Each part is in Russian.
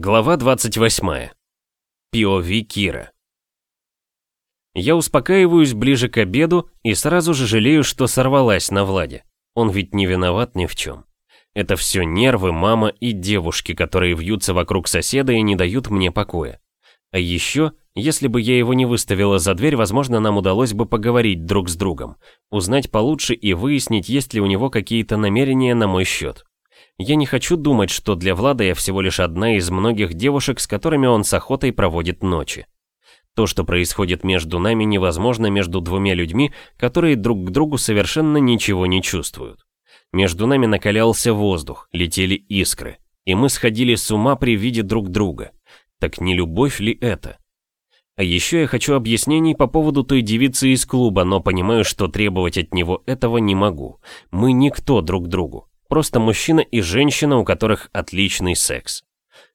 Глава 28. POV Кира. Я успокаиваюсь ближе к обеду и сразу же жалею, что сорвалась на Владе. Он ведь не виноват ни в чем. Это все нервы, мама и девушки, которые вьются вокруг соседа и не дают мне покоя. А еще, если бы я его не выставила за дверь, возможно, нам удалось бы поговорить друг с другом, узнать получше и выяснить, есть ли у него какие-то намерения на мой счет. Я не хочу думать, что для Влада я всего лишь одна из многих девушек, с которыми он с охотой проводит ночи. То, что происходит между нами, невозможно между двумя людьми, которые друг к другу совершенно ничего не чувствуют. Между нами накалялся воздух, летели искры, и мы сходили с ума при виде друг друга. Так не любовь ли это? А еще я хочу объяснений по поводу той девицы из клуба, но понимаю, что требовать от него этого не могу. Мы никто друг другу. Просто мужчина и женщина, у которых отличный секс.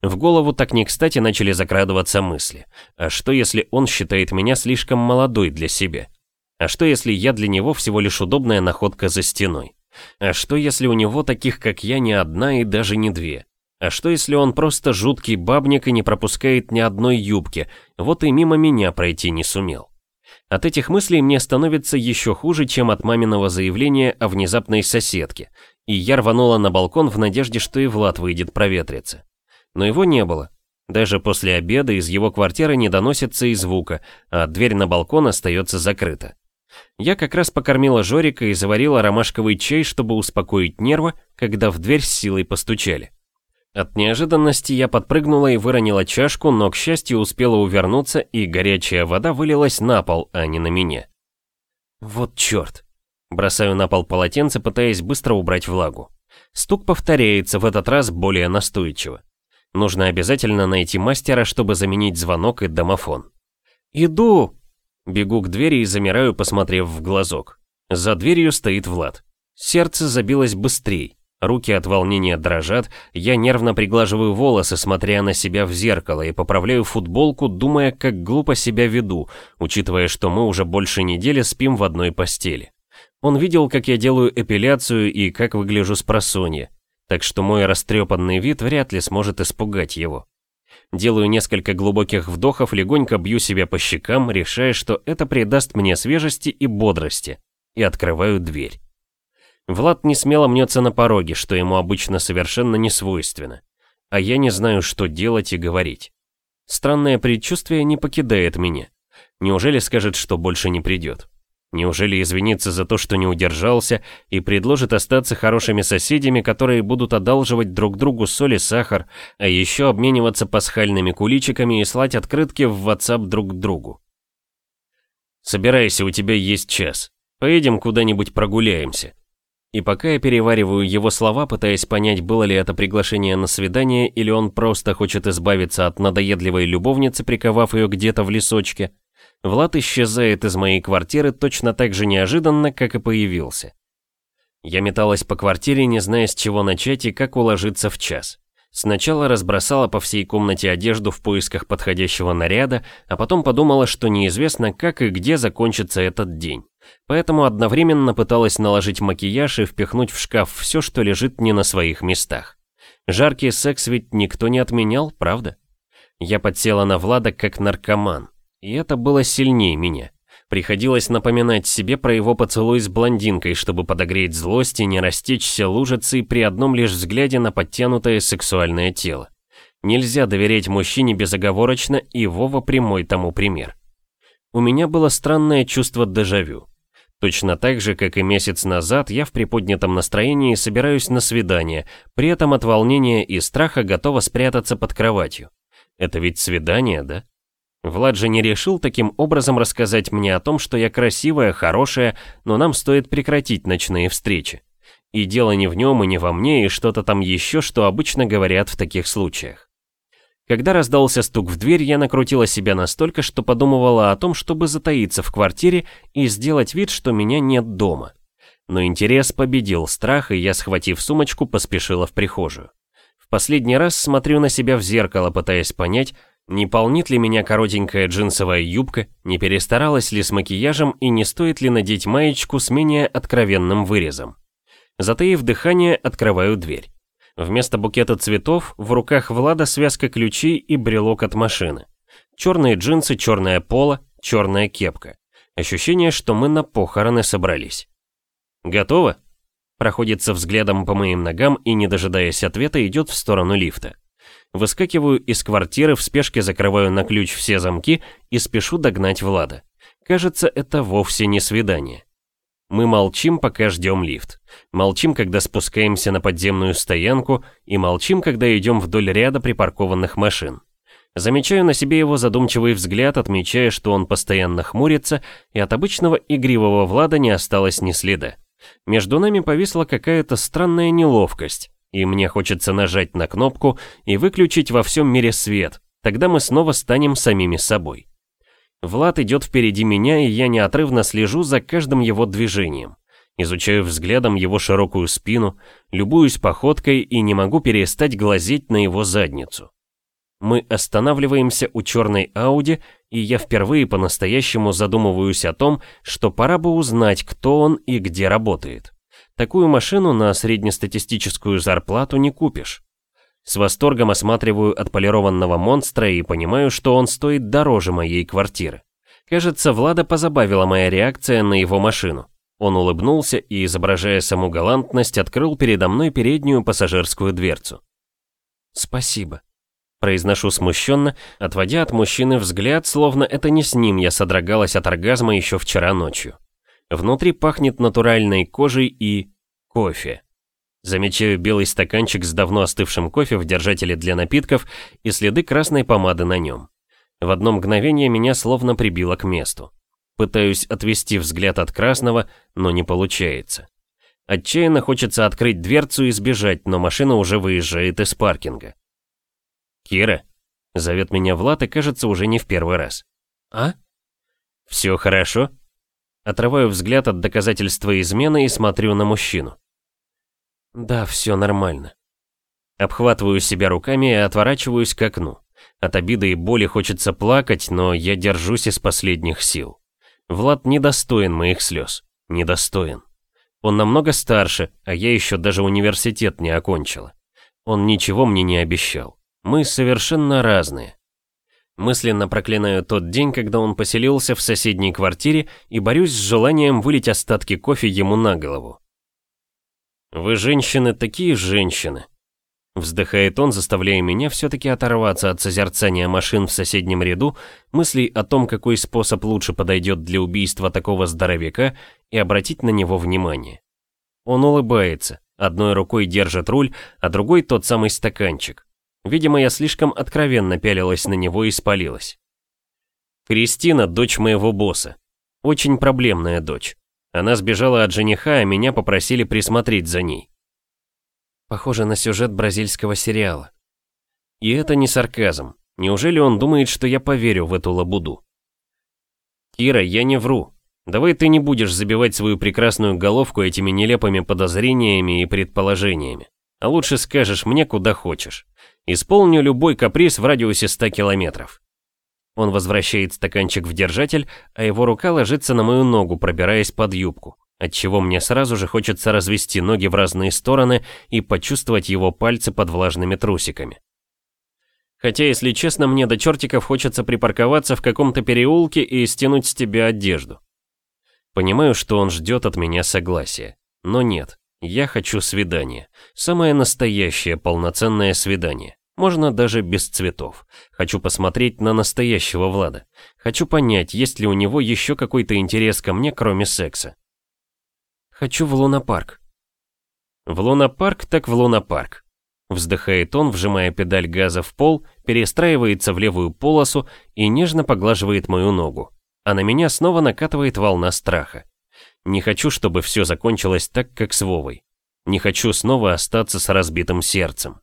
В голову так не кстати начали закрадываться мысли. А что если он считает меня слишком молодой для себя? А что если я для него всего лишь удобная находка за стеной? А что если у него таких, как я, не одна и даже не две? А что если он просто жуткий бабник и не пропускает ни одной юбки, вот и мимо меня пройти не сумел? От этих мыслей мне становится еще хуже, чем от маминого заявления о внезапной соседке, и я рванула на балкон в надежде, что и Влад выйдет проветриться. Но его не было. Даже после обеда из его квартиры не доносится и звука, а дверь на балкон остается закрыта. Я как раз покормила Жорика и заварила ромашковый чай, чтобы успокоить нервы, когда в дверь с силой постучали. От неожиданности я подпрыгнула и выронила чашку, но, к счастью, успела увернуться, и горячая вода вылилась на пол, а не на меня. Вот черт. Бросаю на пол полотенце, пытаясь быстро убрать влагу. Стук повторяется, в этот раз более настойчиво. Нужно обязательно найти мастера, чтобы заменить звонок и домофон. «Иду!» Бегу к двери и замираю, посмотрев в глазок. За дверью стоит Влад. Сердце забилось быстрее. Руки от волнения дрожат, я нервно приглаживаю волосы, смотря на себя в зеркало, и поправляю футболку, думая, как глупо себя веду, учитывая, что мы уже больше недели спим в одной постели. Он видел, как я делаю эпиляцию и как выгляжу с просонья, так что мой растрепанный вид вряд ли сможет испугать его. Делаю несколько глубоких вдохов, легонько бью себя по щекам, решая, что это придаст мне свежести и бодрости, и открываю дверь. Влад не смело мнется на пороге, что ему обычно совершенно не свойственно. А я не знаю, что делать и говорить. Странное предчувствие не покидает меня. Неужели скажет, что больше не придет? Неужели извинится за то, что не удержался, и предложит остаться хорошими соседями, которые будут одалживать друг другу соль и сахар, а еще обмениваться пасхальными куличиками и слать открытки в WhatsApp друг к другу? «Собирайся, у тебя есть час. Поедем куда-нибудь прогуляемся», и пока я перевариваю его слова, пытаясь понять, было ли это приглашение на свидание, или он просто хочет избавиться от надоедливой любовницы, приковав ее где-то в лесочке, Влад исчезает из моей квартиры точно так же неожиданно, как и появился. Я металась по квартире, не зная, с чего начать и как уложиться в час. Сначала разбросала по всей комнате одежду в поисках подходящего наряда, а потом подумала, что неизвестно, как и где закончится этот день. Поэтому одновременно пыталась наложить макияж и впихнуть в шкаф все, что лежит не на своих местах. Жаркий секс ведь никто не отменял, правда? Я подсела на Влада как наркоман, и это было сильнее меня. Приходилось напоминать себе про его поцелуй с блондинкой, чтобы подогреть злость и не растечься лужицей при одном лишь взгляде на подтянутое сексуальное тело. Нельзя доверять мужчине безоговорочно, и Вова прямой тому пример. У меня было странное чувство дежавю. Точно так же, как и месяц назад, я в приподнятом настроении собираюсь на свидание, при этом от волнения и страха готова спрятаться под кроватью. Это ведь свидание, да? Влад же не решил таким образом рассказать мне о том, что я красивая, хорошая, но нам стоит прекратить ночные встречи. И дело не в нем и не во мне, и что-то там еще, что обычно говорят в таких случаях. Когда раздался стук в дверь, я накрутила себя настолько, что подумывала о том, чтобы затаиться в квартире и сделать вид, что меня нет дома. Но интерес победил страх, и я, схватив сумочку, поспешила в прихожую. В последний раз смотрю на себя в зеркало, пытаясь понять, не полнит ли меня коротенькая джинсовая юбка, не перестаралась ли с макияжем и не стоит ли надеть маечку с менее откровенным вырезом. Затаив дыхание, открываю дверь. Вместо букета цветов в руках Влада связка ключей и брелок от машины. Черные джинсы, черное поло, черная кепка. Ощущение, что мы на похороны собрались. «Готово?» Проходится взглядом по моим ногам и, не дожидаясь ответа, идет в сторону лифта. Выскакиваю из квартиры, в спешке закрываю на ключ все замки и спешу догнать Влада. Кажется, это вовсе не свидание. Мы молчим, пока ждем лифт. Молчим, когда спускаемся на подземную стоянку, и молчим, когда идем вдоль ряда припаркованных машин. Замечаю на себе его задумчивый взгляд, отмечая, что он постоянно хмурится, и от обычного игривого Влада не осталось ни следа. Между нами повисла какая-то странная неловкость, и мне хочется нажать на кнопку и выключить во всем мире свет, тогда мы снова станем самими собой. Влад идет впереди меня, и я неотрывно слежу за каждым его движением. Изучаю взглядом его широкую спину, любуюсь походкой и не могу перестать глазеть на его задницу. Мы останавливаемся у черной Ауди, и я впервые по-настоящему задумываюсь о том, что пора бы узнать, кто он и где работает. Такую машину на среднестатистическую зарплату не купишь. С восторгом осматриваю отполированного монстра и понимаю, что он стоит дороже моей квартиры. Кажется, Влада позабавила моя реакция на его машину. Он улыбнулся и, изображая саму галантность, открыл передо мной переднюю пассажирскую дверцу. «Спасибо», Произношу смущенно, отводя от мужчины взгляд, словно это не с ним я содрогалась от оргазма еще вчера ночью. Внутри пахнет натуральной кожей и... кофе. Замечаю белый стаканчик с давно остывшим кофе в держателе для напитков и следы красной помады на нем. В одно мгновение меня словно прибило к месту. Пытаюсь отвести взгляд от красного, но не получается. Отчаянно хочется открыть дверцу и сбежать, но машина уже выезжает из паркинга. «Кира?» — зовет меня Влад и кажется уже не в первый раз. «А?» «Все хорошо?» Отрываю взгляд от доказательства измены и смотрю на мужчину. «Да, все нормально». Обхватываю себя руками и отворачиваюсь к окну. От обиды и боли хочется плакать, но я держусь из последних сил. Влад недостоин моих слез. Недостоин. Он намного старше, а я еще даже университет не окончила. Он ничего мне не обещал. Мы совершенно разные. Мысленно проклинаю тот день, когда он поселился в соседней квартире и борюсь с желанием вылить остатки кофе ему на голову. «Вы, женщины, такие женщины!» Вздыхает он, заставляя меня все-таки оторваться от созерцания машин в соседнем ряду, мыслей о том, какой способ лучше подойдет для убийства такого здоровяка, и обратить на него внимание. Он улыбается, одной рукой держит руль, а другой тот самый стаканчик. Видимо, я слишком откровенно пялилась на него и спалилась. Кристина – дочь моего босса. Очень проблемная дочь. Она сбежала от жениха, а меня попросили присмотреть за ней. Похоже на сюжет бразильского сериала. И это не сарказм. Неужели он думает, что я поверю в эту лабуду? Кира, я не вру. Давай ты не будешь забивать свою прекрасную головку этими нелепыми подозрениями и предположениями. А лучше скажешь мне, куда хочешь. Исполню любой каприз в радиусе 100 километров. Он возвращает стаканчик в держатель, а его рука ложится на мою ногу, пробираясь под юбку, отчего мне сразу же хочется развести ноги в разные стороны и почувствовать его пальцы под влажными трусиками. Хотя, если честно, мне до чертиков хочется припарковаться в каком-то переулке и стянуть с тебя одежду. Понимаю, что он ждет от меня согласия, но нет. Я хочу свидание. Самое настоящее полноценное свидание. Можно даже без цветов. Хочу посмотреть на настоящего Влада. Хочу понять, есть ли у него еще какой-то интерес ко мне, кроме секса. Хочу в лунопарк. В лунопарк так в лунопарк. Вздыхает он, вжимая педаль газа в пол, перестраивается в левую полосу и нежно поглаживает мою ногу. А на меня снова накатывает волна страха. Не хочу, чтобы все закончилось так, как с Вовой. Не хочу снова остаться с разбитым сердцем.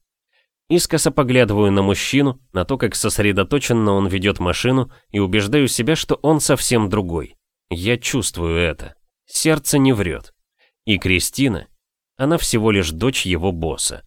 Искоса поглядываю на мужчину, на то, как сосредоточенно он ведет машину, и убеждаю себя, что он совсем другой. Я чувствую это. Сердце не врет. И Кристина, она всего лишь дочь его босса.